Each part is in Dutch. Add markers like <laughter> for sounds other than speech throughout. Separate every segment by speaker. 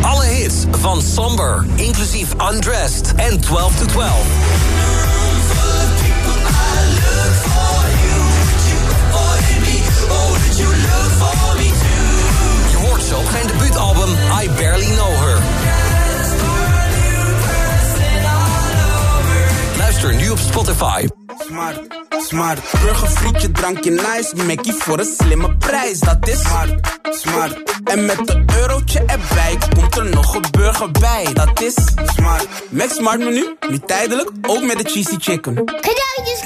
Speaker 1: Alle hits van Somber, inclusief Undressed en 12 to 12. Je hoort zo op zijn debuutalbum I Barely Know Her. Luister nu op Spotify.
Speaker 2: Smart, smart. Burgerfrietje, drankje nice. Mackie voor een slimme prijs. Dat is smart, smart. En met een eurotje erbij komt er nog een burger bij. Dat is smart. Max Smart menu, nu tijdelijk ook met de cheesy chicken.
Speaker 3: Cadeautjes.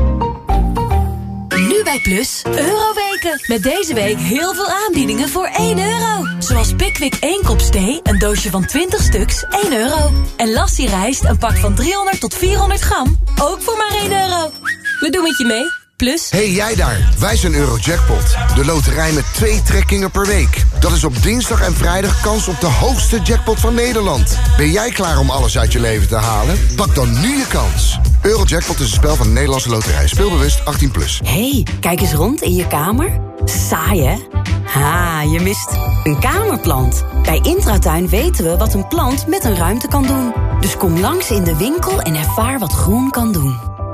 Speaker 4: Plus, Euroweken. Met deze week heel veel aanbiedingen voor 1 euro. Zoals Pickwick 1 kop thee, een doosje van 20 stuks, 1 euro. En Lassie rijst, een pak van 300 tot 400 gram, ook voor maar 1 euro. We doen het je mee. Plus...
Speaker 5: Hey jij daar, wij zijn Eurojackpot. De loterij met twee trekkingen per week. Dat is op dinsdag en vrijdag kans op de hoogste jackpot van Nederland. Ben jij klaar om alles uit je leven te halen? Pak dan nu je kans. Eurojackpot is een spel van de Nederlandse loterij. Speelbewust 18+. Plus.
Speaker 4: hey, kijk eens rond in je kamer. Saai, hè? Ha, je mist een kamerplant. Bij Intratuin weten we wat een plant met een ruimte kan doen. Dus kom langs in de winkel en ervaar wat groen kan doen.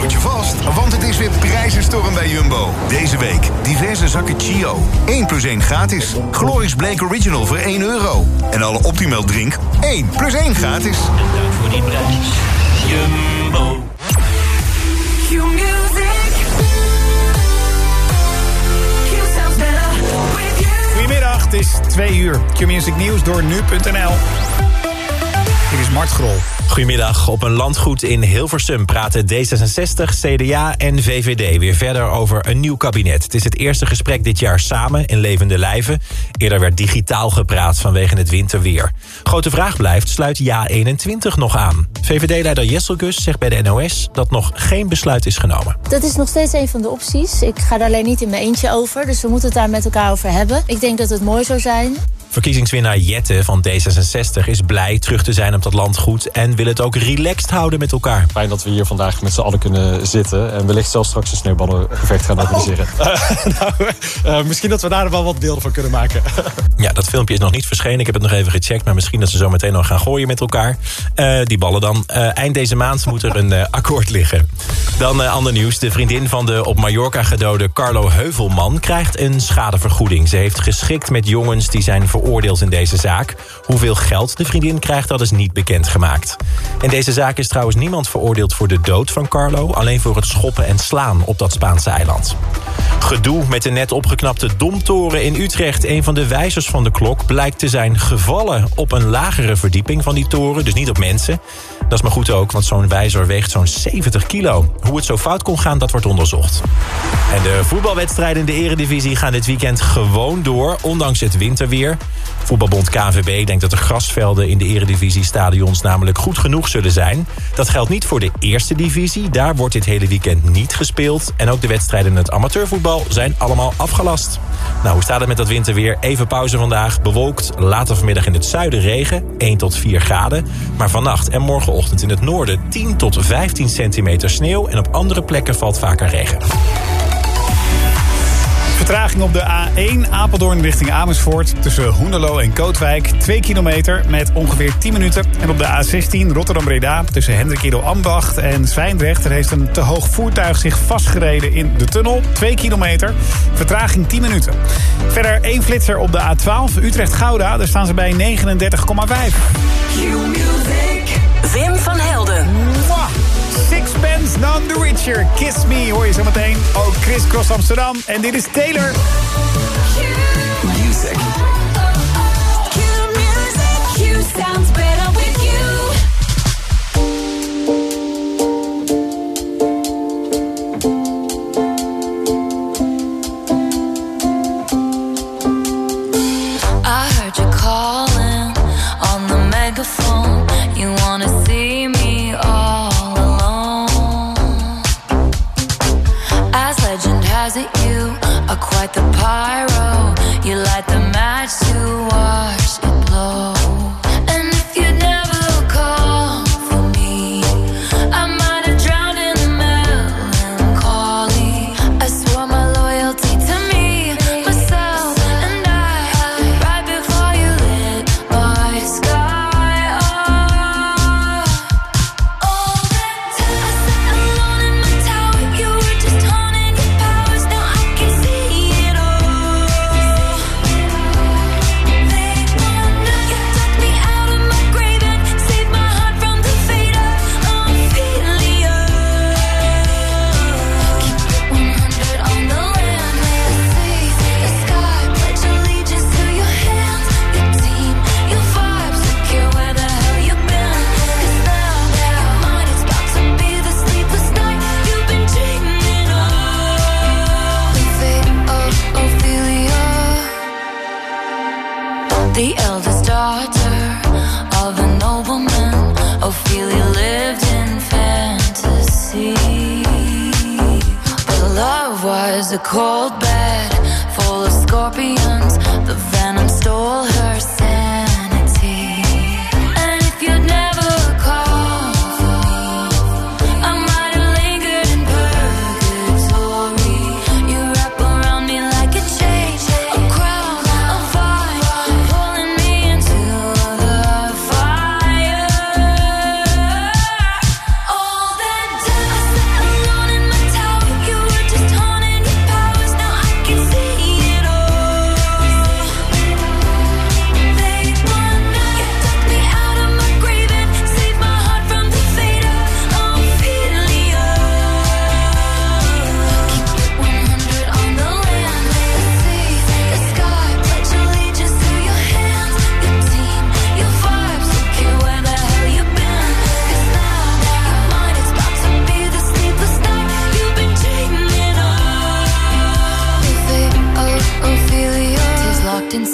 Speaker 6: Houd je vast, want het is weer prijzenstorm bij Jumbo. Deze week diverse zakken Chio. 1 plus 1 gratis. Glorious Blake Original voor 1 euro. En alle Optimal drink 1 plus 1 gratis.
Speaker 7: En dank voor die prijs. Jumbo.
Speaker 8: Goedemiddag, het is 2 uur. Q-Music Nieuws door nu.nl. Dit is Mart Grol.
Speaker 9: Goedemiddag. Op een landgoed in Hilversum praten D66, CDA en VVD weer verder over een nieuw kabinet. Het is het eerste gesprek dit jaar samen in levende lijven. Eerder werd digitaal gepraat vanwege het winterweer. Grote vraag blijft, sluit Ja 21 nog aan? VVD-leider Jesselgus zegt bij de NOS dat nog geen besluit is genomen.
Speaker 10: Dat is nog steeds een van de opties. Ik ga daar alleen niet in mijn eentje over, dus we moeten het daar met elkaar over hebben. Ik denk dat het mooi zou zijn
Speaker 9: Verkiezingswinnaar Jette van D66 is blij terug te zijn op dat landgoed... en wil het ook relaxed houden met elkaar.
Speaker 11: Fijn dat we hier vandaag met z'n allen kunnen zitten... en wellicht zelfs straks een sneeuwballengevecht gaan organiseren. <laughs>
Speaker 8: nou, uh, misschien dat we daar wel wat beelden van kunnen maken. <laughs>
Speaker 9: ja, dat filmpje is nog niet verschenen. Ik heb het nog even gecheckt, maar misschien dat ze zo meteen nog gaan gooien met elkaar. Uh, die ballen dan. Uh, eind deze maand moet er een akkoord liggen. Dan ander nieuws. De vriendin van de op Mallorca gedode Carlo Heuvelman... krijgt een schadevergoeding. Ze heeft geschikt met jongens die zijn veroordeeld in deze zaak. Hoeveel geld de vriendin krijgt, dat is niet bekendgemaakt. In deze zaak is trouwens niemand veroordeeld voor de dood van Carlo... alleen voor het schoppen en slaan op dat Spaanse eiland. Gedoe met de net opgeknapte Domtoren in Utrecht. Een van de wijzers van de klok blijkt te zijn gevallen... op een lagere verdieping van die toren, dus niet op mensen. Dat is maar goed ook, want zo'n wijzer weegt zo'n 70 kilo. Hoe het zo fout kon gaan, dat wordt onderzocht. En de voetbalwedstrijden in de eredivisie gaan dit weekend gewoon door... ondanks het winterweer. Voetbalbond KVB denkt dat de grasvelden in de eredivisiestadions namelijk goed genoeg zullen zijn. Dat geldt niet voor de eerste divisie. Daar wordt dit hele weekend niet gespeeld. En ook de wedstrijden in het amateurvoetbal zijn allemaal afgelast. Nou, hoe staat het met dat winterweer? Even pauze vandaag. Bewolkt, later vanmiddag in het zuiden regen, 1 tot 4 graden. Maar vannacht en morgenochtend in het noorden 10 tot 15 centimeter sneeuw. En op andere plekken valt vaker regen.
Speaker 8: Vertraging op de A1 Apeldoorn richting Amersfoort... tussen Hoenderloo en Kootwijk, 2 kilometer met ongeveer 10 minuten. En op de A16 Rotterdam-Breda tussen Hendrikido Ambacht en Zwijndrecht... er heeft een te hoog voertuig zich vastgereden in de tunnel, 2 kilometer. Vertraging 10 minuten. Verder één flitser op de A12 Utrecht-Gouda, daar staan ze bij 39,5.
Speaker 4: Wim van Helden.
Speaker 8: Sixpence None the Richer. Kiss Me hoor je zo meteen. Ook Chris Cross Amsterdam. En dit is Taylor.
Speaker 12: high.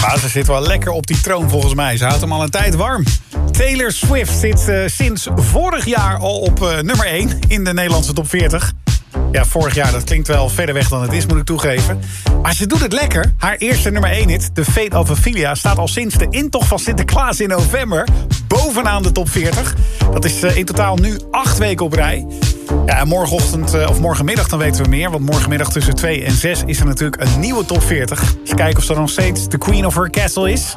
Speaker 8: Maar ze zit wel lekker op die troon volgens mij. Ze houdt hem al een tijd warm. Taylor Swift zit eh, sinds vorig jaar al op eh, nummer 1 in de Nederlandse top 40. Ja, vorig jaar, dat klinkt wel verder weg dan het is, moet ik toegeven. Maar ze doet het lekker. Haar eerste nummer 1 hit, The Fate of Ophelia... staat al sinds de intocht van Sinterklaas in november... bovenaan de top 40. Dat is eh, in totaal nu acht weken op rij. Ja, en morgenochtend, eh, of morgenmiddag, dan weten we meer. Want morgenmiddag tussen 2 en 6 is er natuurlijk een nieuwe top 40. Eens kijken of ze dan nog steeds de queen of her castle is.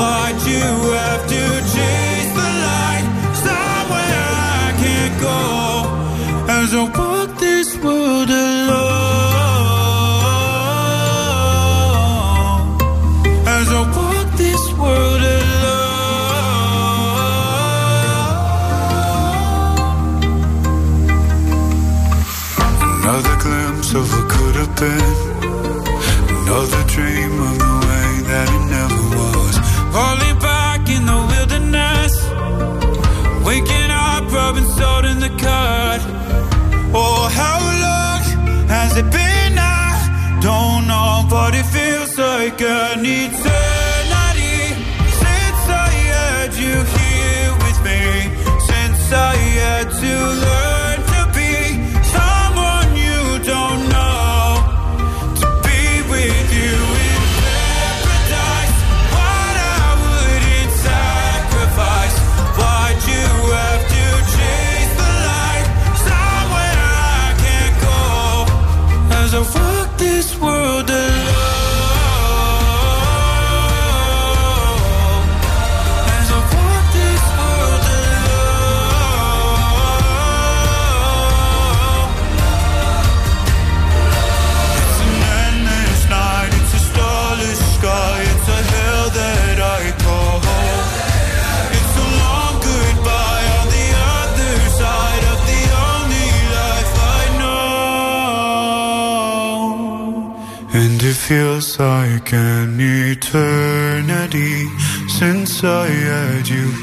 Speaker 13: Why'd you have to chase the light somewhere I can't go? As I walk this world alone. As I walk this world alone. Another glimpse of what could have been.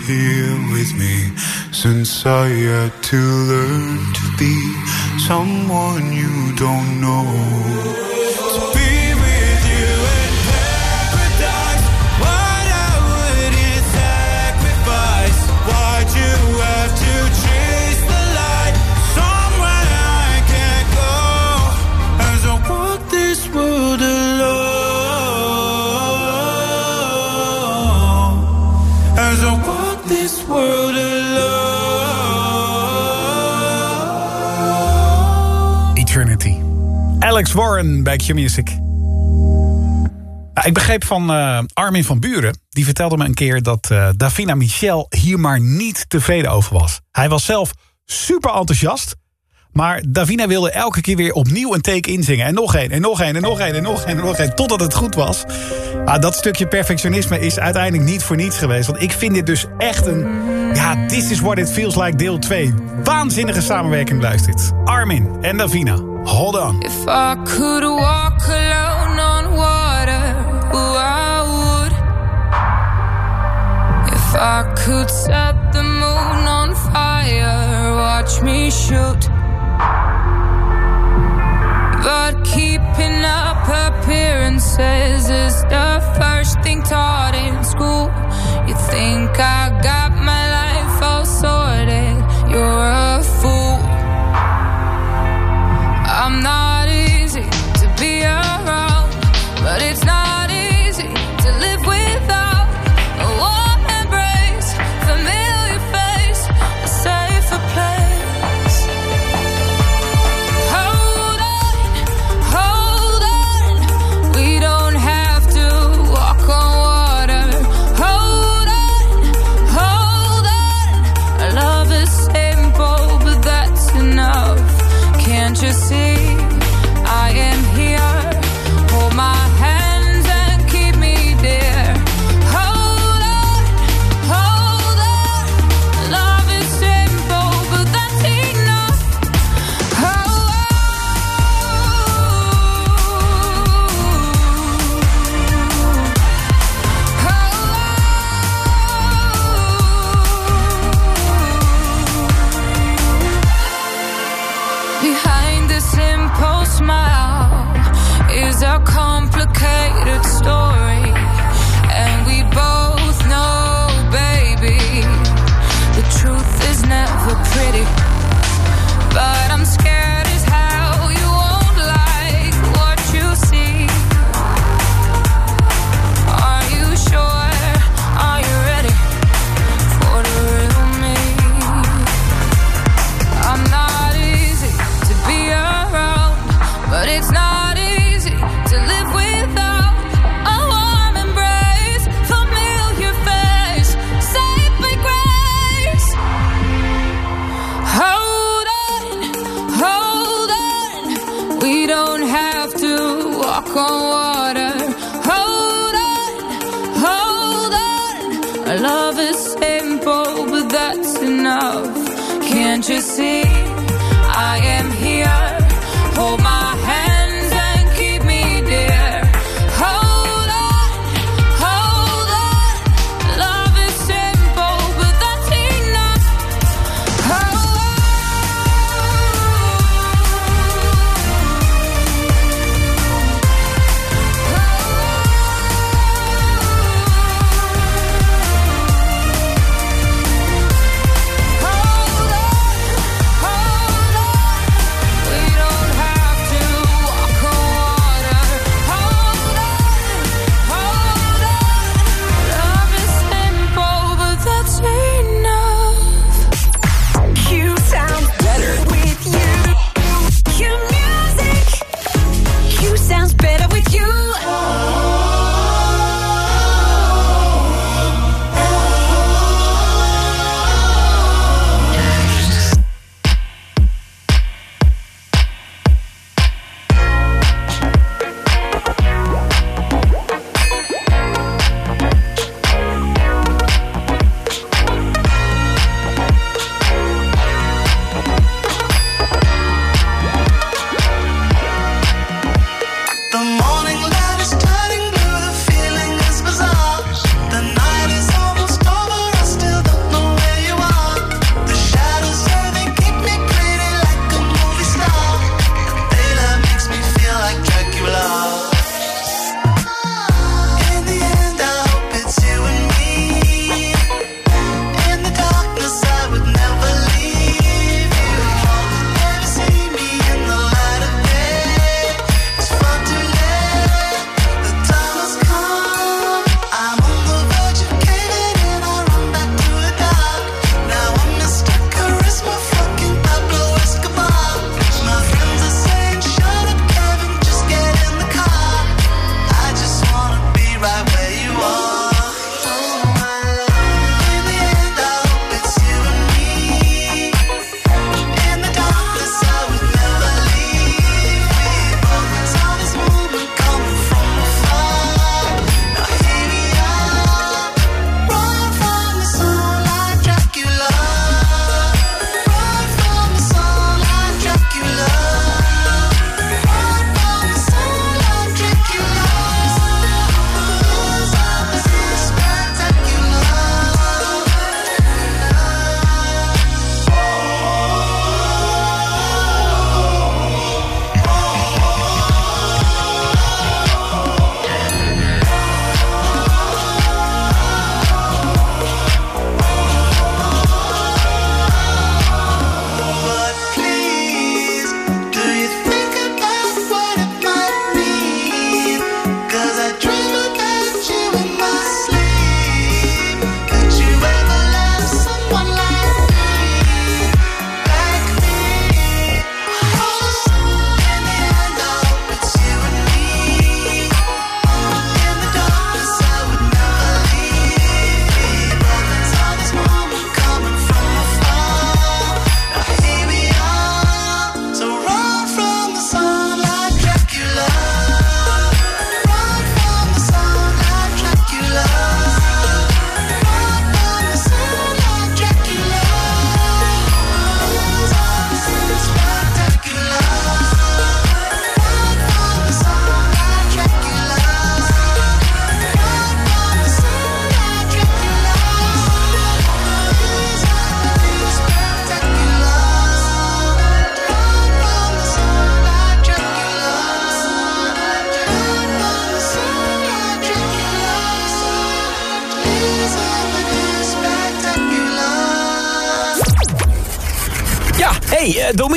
Speaker 13: Here with me. Since I had to learn to be someone you don't know.
Speaker 12: Alex Warren bij Q-Music. Ik begreep van eh, Armin van Buren, die vertelde me een keer dat eh, Davina Michel hier maar niet tevreden over was. Hij was zelf super enthousiast, maar Davina wilde elke keer weer opnieuw een take inzingen. En nog één, en nog één, en nog één, en nog één, en nog één, totdat het goed was. Maar dat stukje perfectionisme is uiteindelijk niet voor niets geweest. Want ik vind dit dus echt een, ja, this is what it feels like deel 2. Waanzinnige samenwerking blijft dit. Armin en Davina, hold on.
Speaker 14: If I could walk alone on water, I would. If I could set the moon on fire, watch me shoot.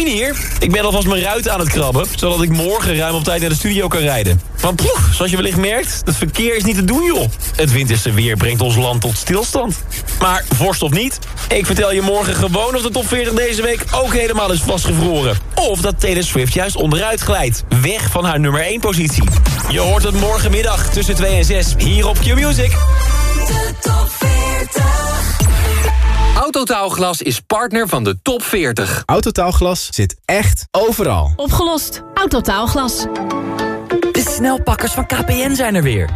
Speaker 9: Hier. Ik ben alvast mijn ruit aan het krabben... zodat ik morgen ruim op tijd naar de studio kan rijden. Want ploeg, zoals je wellicht merkt, het verkeer is niet te doen, joh. Het winterse weer brengt ons land tot stilstand. Maar vorst of niet, ik vertel je morgen gewoon... of de top 40 deze week ook helemaal is vastgevroren. Of dat Taylor Swift juist onderuit glijdt. Weg van haar nummer 1 positie. Je hoort het morgenmiddag tussen 2 en 6 hier op Q-Music.
Speaker 15: De top 40.
Speaker 16: Autotaalglas is partner van de top 40.
Speaker 17: Autotaalglas zit echt overal.
Speaker 18: Opgelost. Autotaalglas.
Speaker 19: De snelpakkers van KPN zijn er weer.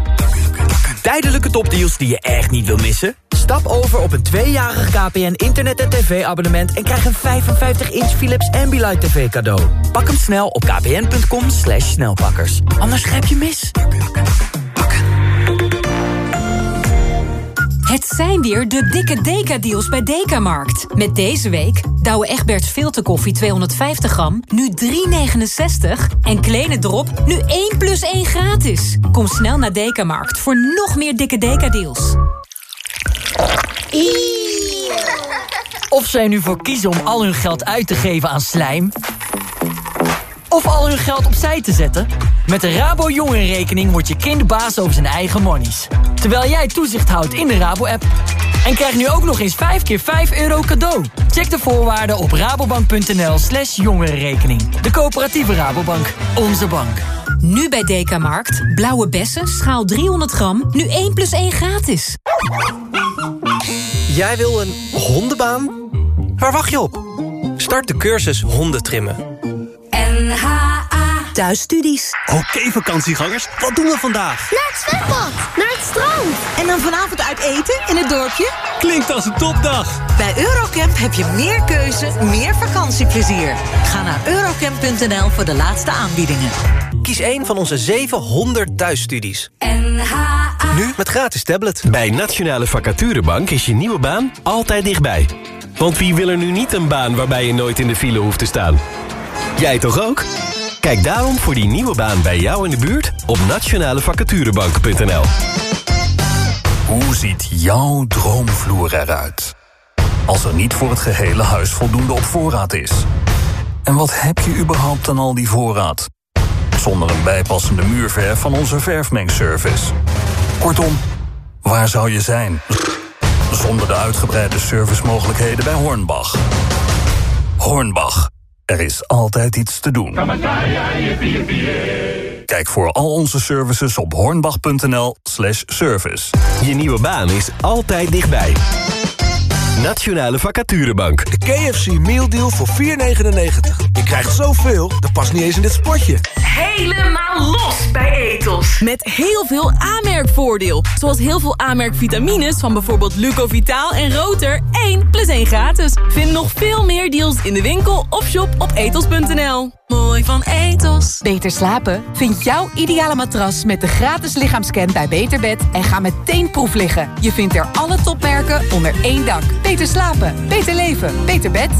Speaker 19: Tijdelijke topdeals die je echt niet wil missen? Stap over op een tweejarig KPN internet- en tv-abonnement... en krijg een 55-inch Philips Ambilight TV cadeau. Pak hem snel op kpn.com slash snelpakkers. Anders grijp je mis.
Speaker 7: Het zijn weer de dikke Deka-deals bij Dekamarkt. Met deze week Douwe Egberts filterkoffie 250 gram, nu 3,69. En Kleine Drop, nu 1 plus 1 gratis. Kom snel naar Dekamarkt voor nog meer dikke Deka-deals.
Speaker 19: Of zij nu voor kiezen om al hun geld uit te geven aan slijm... of al hun geld opzij te zetten... met de Rabo Jongerenrekening wordt je kind baas over zijn eigen monies. Terwijl jij toezicht houdt in de Rabo-app. En krijg nu ook nog eens 5 keer 5 euro cadeau. Check de voorwaarden op rabobank.nl slash jongerenrekening. De coöperatieve Rabobank. Onze bank.
Speaker 7: Nu bij Dekamarkt, blauwe bessen, schaal 300 gram, nu 1 plus 1 gratis.
Speaker 20: Jij wil een hondenbaan? Waar wacht je op? Start de cursus hondentrimmen.
Speaker 15: NHA
Speaker 21: Thuisstudies.
Speaker 20: Oké vakantiegangers, wat doen we vandaag?
Speaker 3: Naar het zwembad, naar het strand.
Speaker 21: En dan vanavond uit eten in het dorpje?
Speaker 20: Klinkt als een topdag.
Speaker 21: Bij Eurocamp heb je meer keuze, meer vakantieplezier. Ga naar eurocamp.nl voor de laatste aanbiedingen.
Speaker 20: Kies een van onze 700 thuisstudies.
Speaker 15: NHA
Speaker 20: Nu met gratis tablet.
Speaker 22: Bij Nationale Vacaturebank is je nieuwe baan altijd dichtbij. Want wie wil er nu niet een baan waarbij je nooit in de file hoeft te staan? Jij toch ook? Kijk daarom voor die nieuwe baan bij jou in de buurt op nationalevacaturebank.nl.
Speaker 23: Hoe ziet jouw droomvloer eruit? Als er niet voor het gehele huis voldoende op voorraad is. En wat heb je überhaupt aan al die voorraad? Zonder een bijpassende muurverf van onze verfmengservice. Kortom, waar zou je zijn? Zonder de uitgebreide servicemogelijkheden bij Hornbach. Hornbach, er is altijd iets te doen. Kijk voor al onze services op hornbach.nl slash service.
Speaker 22: Je nieuwe baan is altijd dichtbij. Nationale Vacaturebank.
Speaker 24: De KFC Meal Deal voor 4,99. Je krijgt zoveel, dat past niet eens in dit spotje.
Speaker 18: Helemaal los bij Etos. Met heel veel aanmerkvoordeel. Zoals heel veel aanmerkvitamines van bijvoorbeeld Lucovitaal en Roter. 1 plus 1 gratis. Vind nog veel meer deals in de winkel of shop op etos.nl. Mooi van Etos.
Speaker 25: Beter slapen? Vind jouw ideale matras met de gratis lichaamscan bij Beterbed en ga meteen proef liggen. Je vindt er alle topmerken onder één dak. Beter slapen, beter leven, beter bed.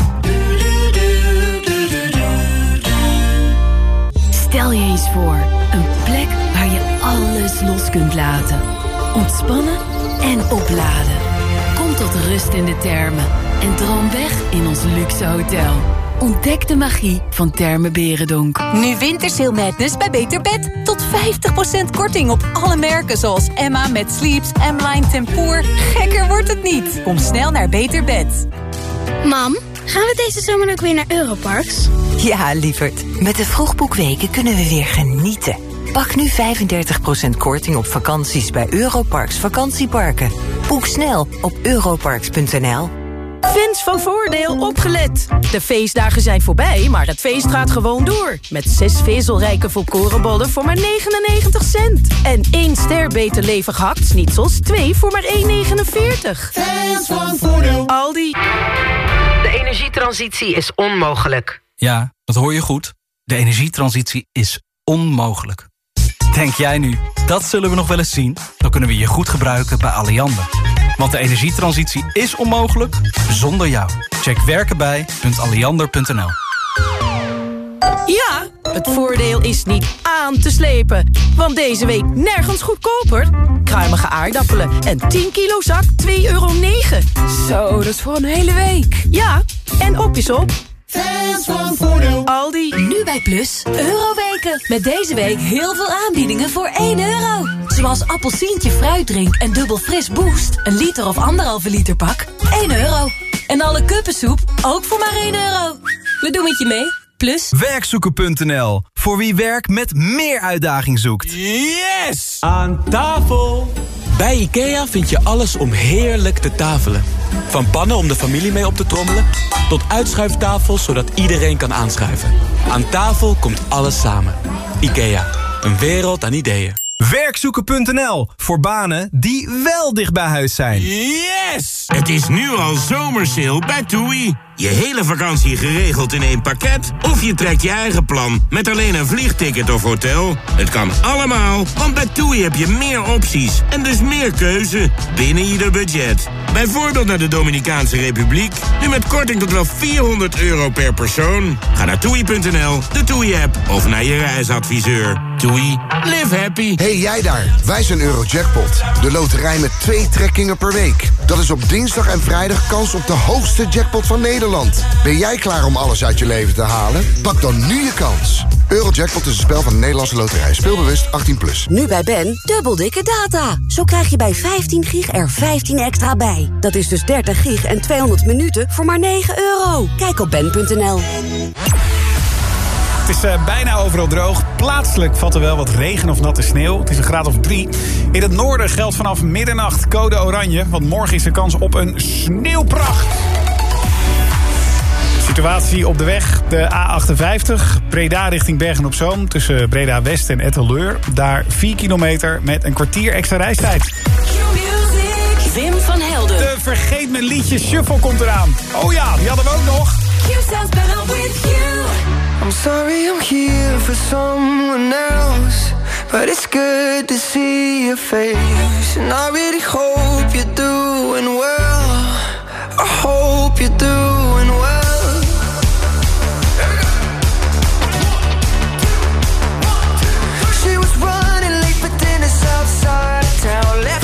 Speaker 4: Stel je eens voor, een plek waar je alles los kunt laten. Ontspannen en opladen. Kom tot rust in de termen en droom weg in ons luxe hotel. Ontdek de magie van Termen Berendonk.
Speaker 25: Nu Wintersale Madness bij Beter Bed. Tot 50% korting op alle merken zoals Emma met Sleeps, M-Line Tempoor. Gekker wordt het niet. Kom snel naar Beter Bed.
Speaker 3: Mam, gaan we deze zomer ook weer naar Europarks?
Speaker 21: Ja, lieverd. Met de vroegboekweken kunnen we weer genieten. Pak nu 35% korting op vakanties bij Europarks vakantieparken. Boek snel op europarks.nl.
Speaker 26: Fans van Voordeel opgelet. De feestdagen zijn voorbij, maar het feest gaat gewoon door. Met zes vezelrijke volkorenbollen voor maar 99 cent. En één ster beter levig hakt-snitsels, twee voor maar 1,49.
Speaker 27: Fans van Voordeel.
Speaker 26: Aldi.
Speaker 28: De energietransitie is onmogelijk.
Speaker 29: Ja, dat hoor je goed. De energietransitie is onmogelijk. Denk jij nu, dat zullen we nog wel eens zien? Dan kunnen we je goed gebruiken bij Alliander. Want de energietransitie is onmogelijk zonder jou. Check werkenbij.alliander.nl
Speaker 26: Ja, het voordeel is niet aan te slepen. Want deze week nergens goedkoper. Kruimige aardappelen en 10 kilo zak 2,9 euro. Zo, dat is voor een hele week. Ja, en op is op.
Speaker 27: Fans van Voordeel.
Speaker 18: Aldi.
Speaker 7: Nu bij Plus, Euroweken. Met deze week heel veel aanbiedingen voor 1 euro. Zoals appelsientje fruitdrink en dubbel fris boost. Een liter of anderhalve liter pak, 1 euro. En alle kuppensoep, ook voor maar 1 euro. We doen het je mee, Plus.
Speaker 30: Werkzoeken.nl. Voor wie werk met meer uitdaging zoekt.
Speaker 31: Yes! Aan tafel! Bij IKEA vind je alles om heerlijk te tafelen. Van pannen om de familie mee op te trommelen... tot uitschuiftafels zodat iedereen kan aanschuiven. Aan tafel komt alles samen. IKEA, een wereld aan ideeën.
Speaker 30: Werkzoeken.nl. Voor banen die wel dicht bij huis zijn.
Speaker 32: Yes! Het is nu al zomersale bij TUI. Je hele vakantie geregeld in één pakket? Of je trekt je eigen plan met alleen een vliegticket of hotel? Het kan allemaal, want bij TUI heb je meer opties en dus meer keuze binnen ieder budget. Bijvoorbeeld naar de Dominicaanse Republiek, nu met korting tot wel 400 euro per persoon. Ga naar toei.nl, de TUI-app of naar je reisadviseur. TUI, live happy.
Speaker 5: Hey jij daar, wij zijn Eurojackpot. De loterij met twee trekkingen per week. Dat is op dinsdag en vrijdag kans op de hoogste jackpot van Nederland. Ben jij klaar om alles uit je leven te halen? Pak dan nu je kans. Eurojackpot is een spel van de Nederlandse loterij. Speelbewust 18+. Plus.
Speaker 4: Nu bij Ben, dubbel dikke data. Zo krijg je bij 15 gig er 15 extra bij. Dat is dus 30 gig en 200 minuten voor maar 9 euro. Kijk op ben.nl.
Speaker 8: Het is eh, bijna overal droog. Plaatselijk valt er wel wat regen of natte sneeuw. Het is een graad of drie. In het noorden geldt vanaf middernacht code oranje. Want morgen is er kans op een sneeuwpracht. Situatie op de weg. De A58, Breda richting Bergen-op-Zoom. Tussen Breda West en Etteleur. Daar 4 kilometer met een kwartier extra reistijd.
Speaker 18: Wim van Helden.
Speaker 8: De Vergeet Mijn Liedje Shuffle komt eraan. Oh ja, die hadden we ook nog.
Speaker 33: I'm sorry I'm here for someone else But it's good to see your face And I really hope you're doing well I hope you're doing outside. Town Left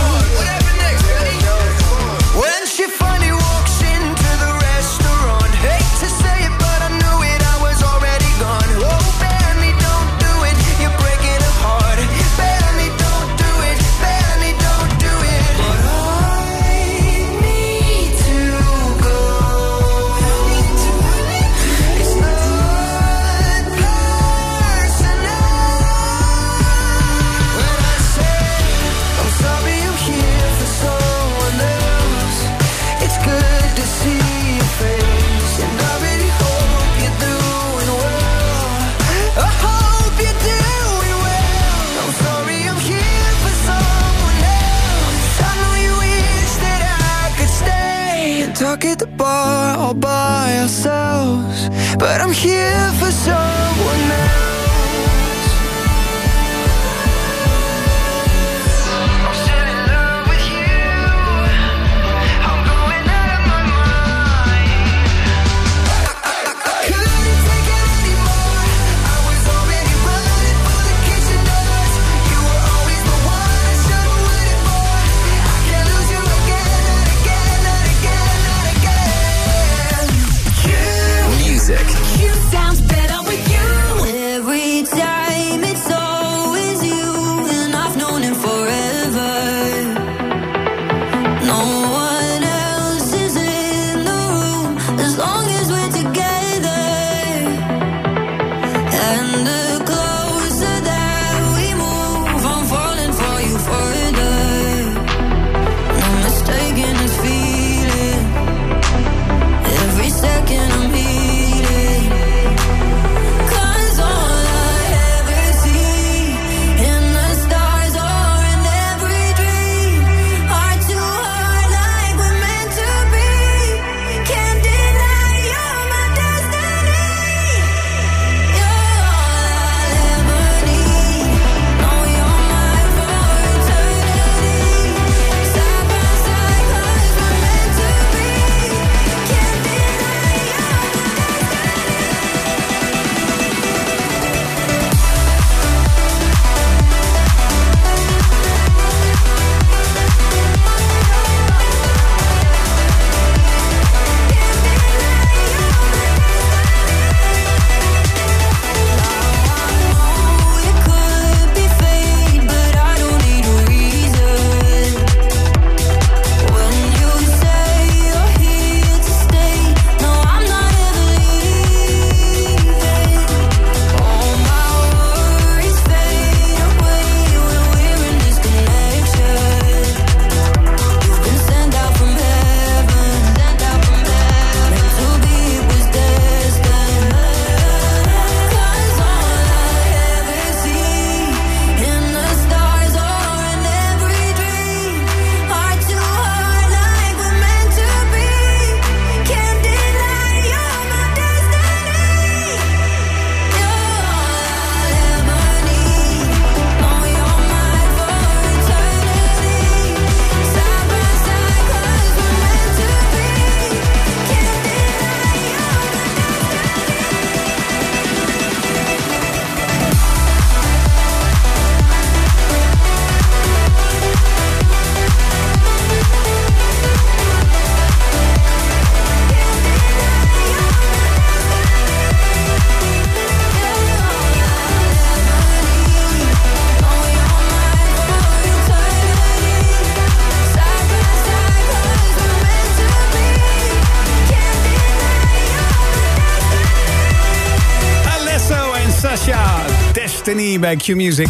Speaker 8: Destiny bij Q Music.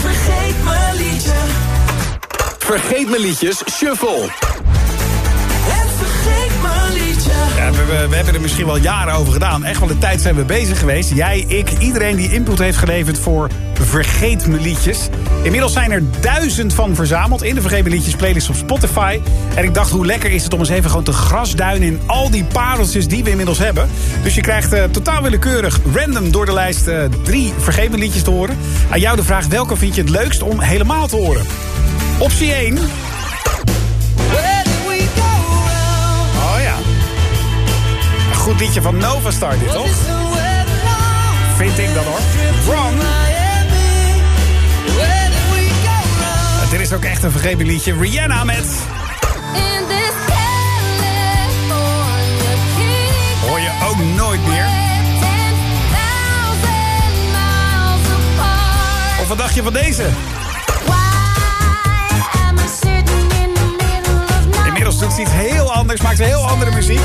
Speaker 33: Vergeet mijn liedje.
Speaker 22: Vergeet mijn liedjes, shuffle.
Speaker 8: We, hebben er misschien wel jaren over gedaan. Echt wel de tijd zijn we bezig geweest. Jij, ik, iedereen die input heeft geleverd voor Vergeet liedjes. Inmiddels zijn er duizend van verzameld in de Vergeet liedjes playlist op Spotify. En ik dacht, hoe lekker is het om eens even gewoon te grasduinen in al die pareltjes die we inmiddels hebben. Dus je krijgt eh, totaal willekeurig, random door de lijst eh, drie Vergeet liedjes te horen. Aan jou de vraag, welke vind je het leukst om helemaal te horen? Optie 1. Goed liedje van Nova Star dit, toch? Vind ik dan hoor. Wrong. Dit is ook echt een vergeven liedje. Rihanna met... Hoor je ook nooit meer. Of wat dacht je van deze? Inmiddels doet ze iets heel anders, maakt ze heel andere muziek.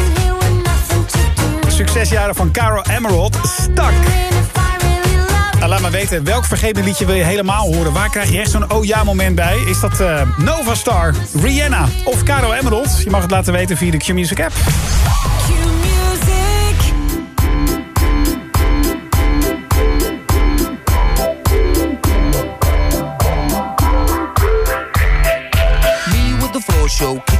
Speaker 8: Succesjaren van Caro Emerald. Nou, laat maar weten, welk vergeten liedje wil je helemaal horen? Waar krijg je echt zo'n oh ja moment bij? Is dat eh, Nova Star, Rihanna of Caro Emerald? Je mag het laten weten via de Q-Music app.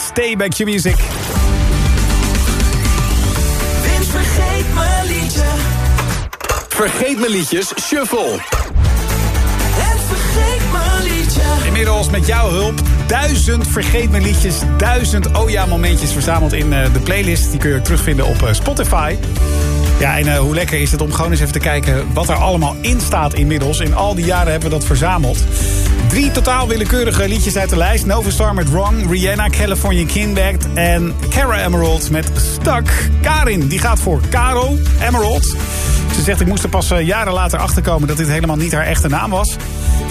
Speaker 8: Stay back to music.
Speaker 34: Vince vergeet mijn liedje.
Speaker 15: Vergeet mijn liedjes, shuffle.
Speaker 34: En vergeet mijn liedje.
Speaker 8: Inmiddels met jouw hulp duizend vergeet me liedjes, duizend oh ja momentjes verzameld in eh, de playlist. Die kun je terugvinden op eh, Spotify. Ja, en eh, hoe lekker is het om gewoon eens even te kijken wat er allemaal in staat inmiddels. In al die jaren hebben we dat verzameld. Drie totaal willekeurige liedjes uit de lijst. Nova Star met Wrong, Rihanna, California Kinback en Cara Emerald met Stuck. Karin, die gaat voor Caro Emerald. Ze zegt, ik moest er pas eh, jaren later achterkomen dat dit helemaal niet haar echte naam was.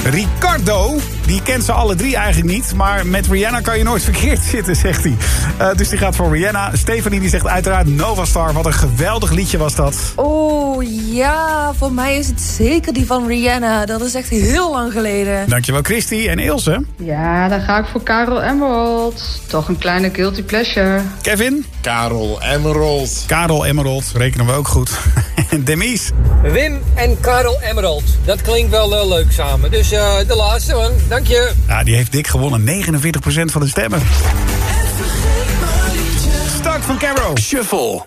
Speaker 8: Ricardo, die kent ze alle drie eigenlijk niet. Maar met Rihanna kan je nooit <laughs> verkeerd zitten, zegt hij. Eh, dus die gaat voor Rihanna. Stephanie die zegt uiteraard Nova Star. Wat een geweldig liedje was dat.
Speaker 14: Oh ja, voor mij is het zeker die van Rihanna. Dat is echt heel lang geleden.
Speaker 8: Dankjewel Christy en Ilse.
Speaker 35: Ja, dan ga ik voor Karel Emerald. Toch een kleine guilty pleasure.
Speaker 8: Kevin?
Speaker 36: Karel Emerald.
Speaker 8: Karel Emerald, rekenen we ook goed. <laughs> En Demise?
Speaker 37: Wim en Karel Emerald. Dat klinkt wel eh, leuk samen. Dus eh, de laatste man, dank je.
Speaker 8: Ja, die heeft dik gewonnen. 49% van de stemmen. Stuck van Caro.
Speaker 15: Shuffle.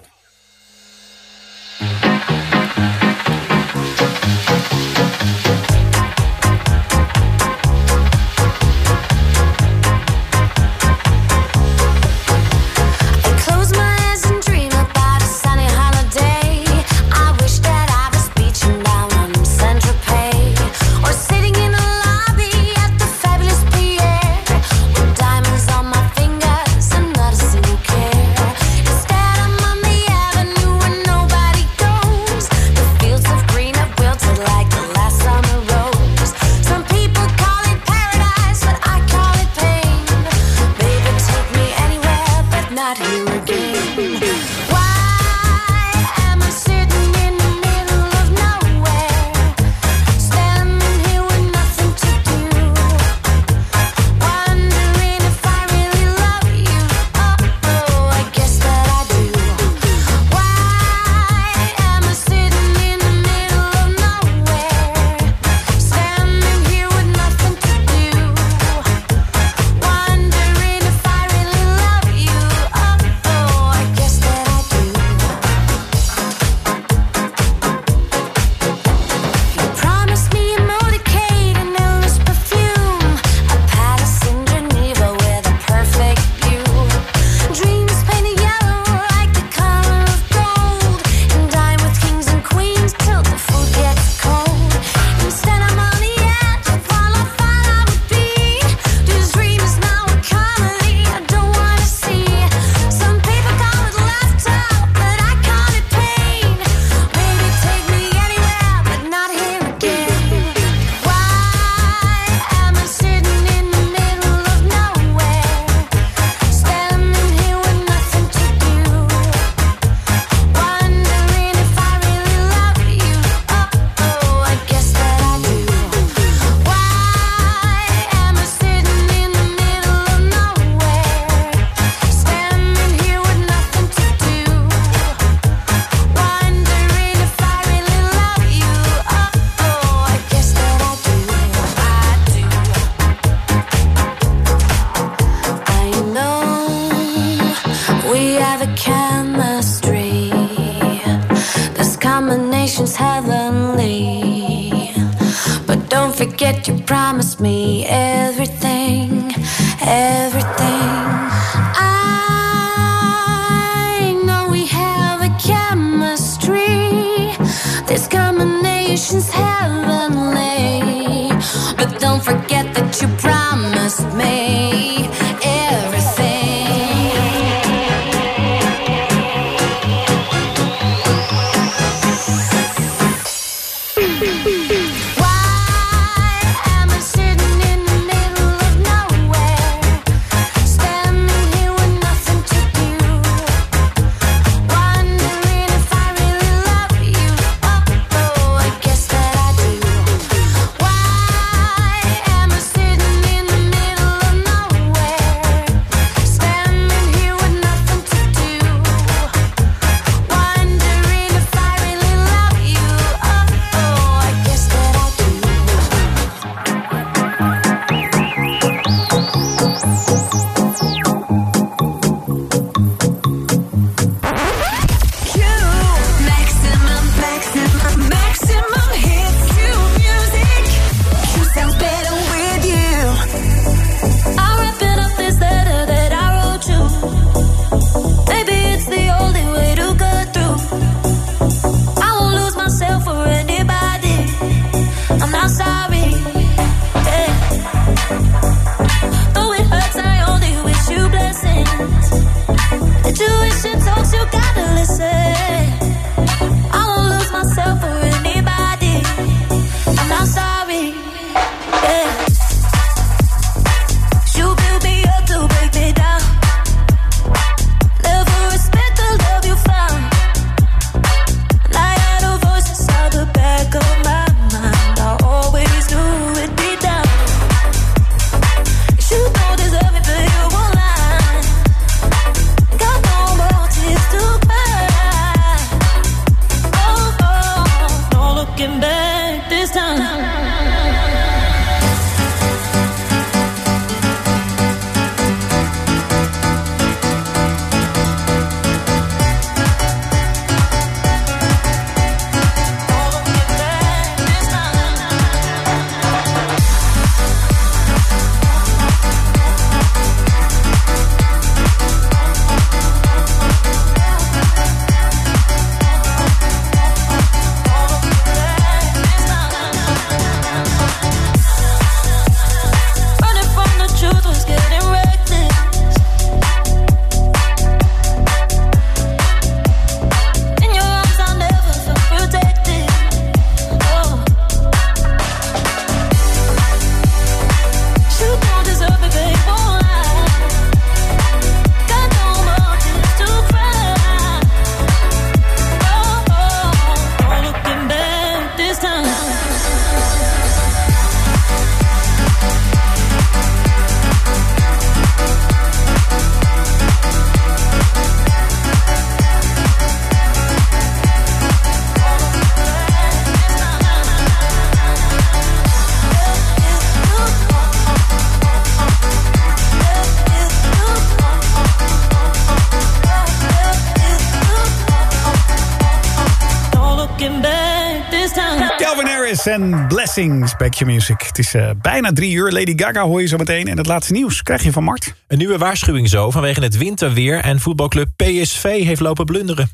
Speaker 8: Blessings, Back Your Music. Het is eh, bijna drie uur. Lady Gaga hoor je zo meteen. En het laatste nieuws krijg je van Mart.
Speaker 38: Een nieuwe waarschuwing zo vanwege het winterweer... en voetbalclub PSV heeft lopen blunderen.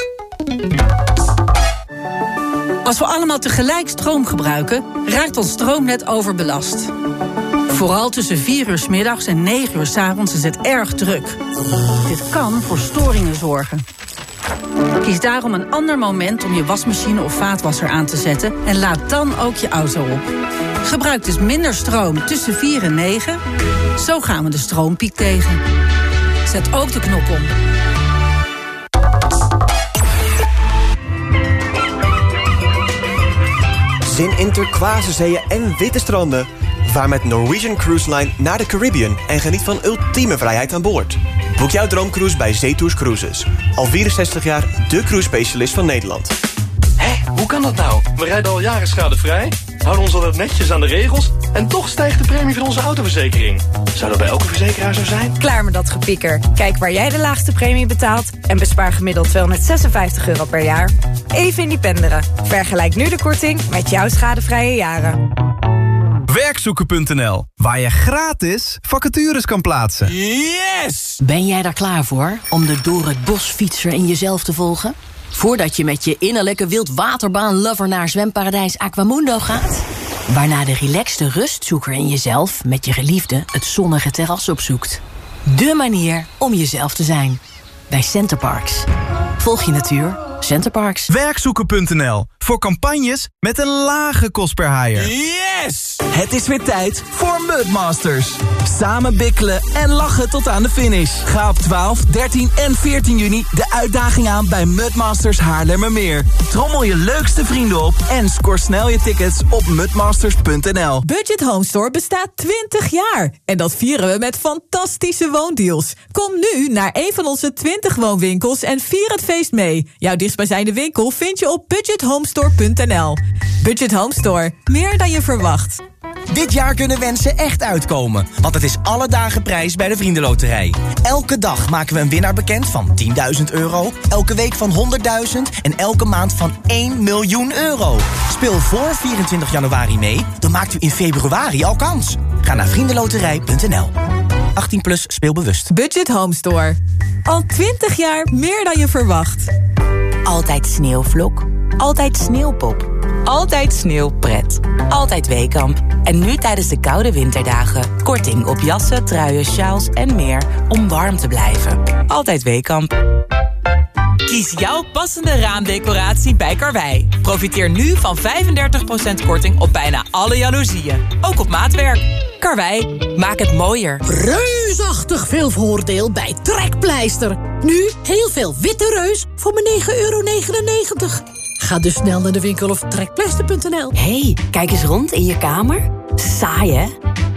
Speaker 39: Als we allemaal tegelijk stroom gebruiken, raakt ons stroomnet overbelast. Vooral tussen 4 uur 's middags en 9 uur 's avonds is het erg druk. Dit kan voor storingen zorgen. Kies daarom een ander moment om je wasmachine of vaatwasser aan te zetten... en laad dan ook je auto op. Gebruik dus minder stroom tussen 4 en 9. Zo gaan we de stroompiek tegen. Zet ook de knop om.
Speaker 40: Zin in turquoise en witte stranden. Vaar met Norwegian Cruise Line naar de Caribbean en geniet van ultieme vrijheid aan boord. Boek jouw droomcruise bij Zetours Cruises. Al 64 jaar de cruise specialist van Nederland.
Speaker 41: Hé, hoe kan dat nou? We rijden al jaren schadevrij, houden ons altijd netjes aan de regels... en toch stijgt de premie van onze autoverzekering. Zou dat bij elke verzekeraar zo zijn?
Speaker 42: Klaar met dat gepieker. Kijk waar jij de laagste premie betaalt... en bespaar gemiddeld 256 euro per jaar. Even independeren. Vergelijk nu de korting met jouw schadevrije jaren.
Speaker 30: Werkzoeken.nl, waar je gratis vacatures kan plaatsen.
Speaker 4: Yes! Ben jij daar klaar voor om de door het bos fietser in jezelf te volgen? Voordat je met je innerlijke wildwaterbaan-lover naar zwemparadijs Aquamundo gaat? Waarna de relaxte rustzoeker in jezelf met je geliefde het zonnige terras opzoekt. De manier om jezelf te zijn. Bij Centerparks. Volg je natuur. Centerparks.
Speaker 30: Werkzoeken.nl, voor campagnes met een lage kost per haaier.
Speaker 43: Yes! Het is weer tijd voor Mudmasters. Samen bikkelen en lachen tot aan de finish. Ga op 12, 13 en 14 juni de uitdaging aan bij Mudmasters Haarlemmermeer. Trommel je leukste vrienden op en score snel je tickets op mudmasters.nl.
Speaker 44: Budget Home Store bestaat 20 jaar. En dat vieren we met fantastische woondeals. Kom nu naar een van onze 20 woonwinkels en vier het feest mee. Jouw dichtstbijzijnde winkel vind je op budgethomestore.nl. Budget Home Store. Meer dan je verwacht.
Speaker 45: Dit jaar kunnen wensen echt uitkomen, want het is alle dagen prijs bij de Vriendenloterij. Elke dag maken we een winnaar bekend van 10.000 euro, elke week van 100.000 en elke maand van 1 miljoen euro. Speel voor 24 januari mee, dan maakt u in februari al kans. Ga naar vriendenloterij.nl. 18 plus speelbewust.
Speaker 44: Budget Home Store. Al 20 jaar meer dan je verwacht.
Speaker 46: Altijd sneeuwvlok. Altijd sneeuwpop. Altijd sneeuwpret. Altijd Weekamp. En nu tijdens de koude winterdagen. Korting op jassen, truien, sjaals en meer om warm te blijven. Altijd Weekamp.
Speaker 18: Kies jouw passende raamdecoratie bij Karwei. Profiteer nu van 35% korting op bijna alle jaloezieën. Ook op maatwerk. Karwei, maak het mooier.
Speaker 26: Reusachtig veel voordeel bij Trekpleister. Nu heel veel witte reus voor maar 9,99 euro. Ga dus snel naar de winkel of trekpleister.nl.
Speaker 4: hey, kijk eens rond in je kamer. Saai, hè?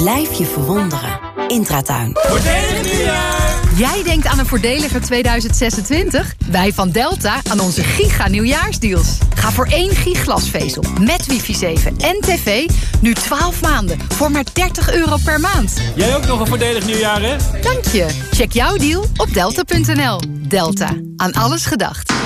Speaker 4: Blijf je verwonderen. Intratuin.
Speaker 47: Voordelig nieuwjaar! Jij denkt aan een voordeliger 2026? Wij van Delta aan onze giga nieuwjaarsdeals. Ga voor één giglasvezel met wifi 7 en tv nu 12 maanden voor maar 30 euro per maand.
Speaker 48: Jij ook nog een voordelig nieuwjaar, hè?
Speaker 47: Dank je. Check jouw deal op delta.nl. Delta. Aan alles gedacht.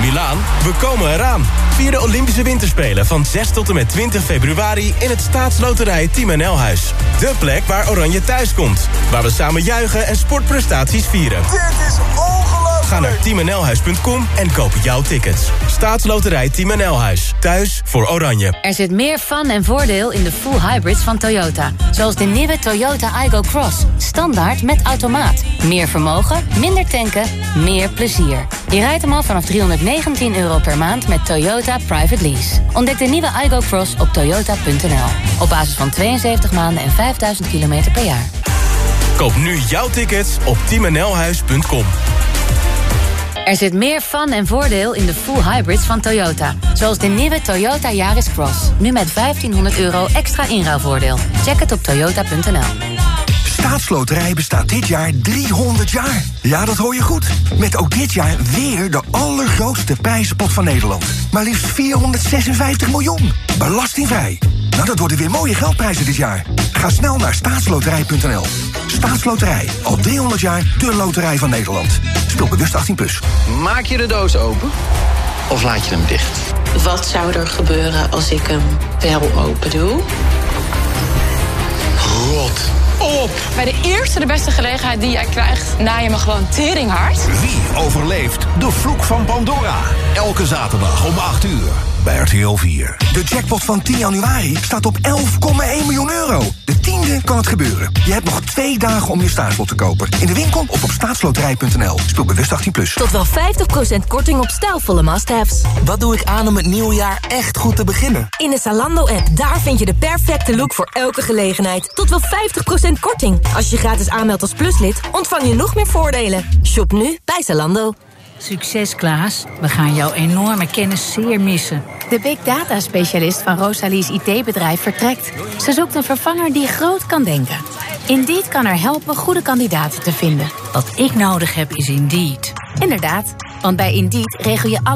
Speaker 40: Milaan, we komen eraan. Vier de Olympische Winterspelen van 6 tot en met 20 februari... in het staatsloterij Team NL-huis. De plek waar Oranje thuis komt. Waar we samen juichen en sportprestaties vieren.
Speaker 33: Dit is ongelooflijk!
Speaker 40: Ga naar teamnlhuis.com en koop jouw tickets. Staatsloterij Team NL-huis. Thuis voor Oranje.
Speaker 49: Er zit meer fun en voordeel in de full hybrids van Toyota. Zoals de nieuwe Toyota Igo Cross. Standaard met automaat. Meer vermogen, minder tanken, meer plezier. Je rijdt hem al vanaf 319 euro per maand met Toyota Private Lease. Ontdek de nieuwe Igo Cross op toyota.nl. Op basis van 72 maanden en 5000 kilometer per jaar.
Speaker 40: Koop nu jouw tickets op teamnlhuis.com.
Speaker 49: Er zit meer fun en voordeel in de full hybrids van Toyota. Zoals de nieuwe Toyota Yaris Cross. Nu met 1500 euro extra inruilvoordeel. Check het op toyota.nl.
Speaker 50: Staatsloterij bestaat dit jaar 300 jaar. Ja, dat hoor je goed. Met ook dit jaar weer de allergrootste prijzenpot van Nederland. Maar liefst 456 miljoen. Belastingvrij. Nou, dat worden weer mooie geldprijzen dit jaar. Ga snel naar staatsloterij.nl. Staatsloterij. Al 300 jaar de loterij van Nederland. Speel bewust 18+. Plus.
Speaker 51: Maak je de doos open of laat je hem dicht?
Speaker 52: Wat zou er gebeuren als ik hem wel open doe?
Speaker 51: Rot op!
Speaker 14: Bij de eerste de beste gelegenheid die jij krijgt, na je me gewoon teringhard.
Speaker 53: Wie overleeft de vloek van Pandora? Elke zaterdag om 8 uur bij RTL 4.
Speaker 50: De jackpot van 10 januari staat op 11,1 miljoen euro. De tiende kan het gebeuren. Je hebt nog twee dagen om je staatslot te kopen. In de winkel of op staatsloterij.nl. Speel bewust 18+. Plus.
Speaker 4: Tot wel 50% korting op stijlvolle must-haves.
Speaker 54: Wat doe ik aan om het nieuwe jaar echt goed te beginnen?
Speaker 4: In de Zalando-app, daar vind je de perfecte look voor elke gelegenheid. Tot wel 50% korting. Als je je gratis aanmeldt als pluslid, ontvang je nog meer voordelen. Shop nu bij Zalando.
Speaker 55: Succes Klaas, we gaan jouw enorme kennis zeer missen.
Speaker 7: De big data specialist van Rosalie's IT-bedrijf vertrekt. Ze zoekt een vervanger die groot kan denken. Indeed kan haar helpen goede kandidaten te vinden.
Speaker 55: Wat ik nodig heb is Indeed.
Speaker 7: Inderdaad, want bij Indeed regel je alle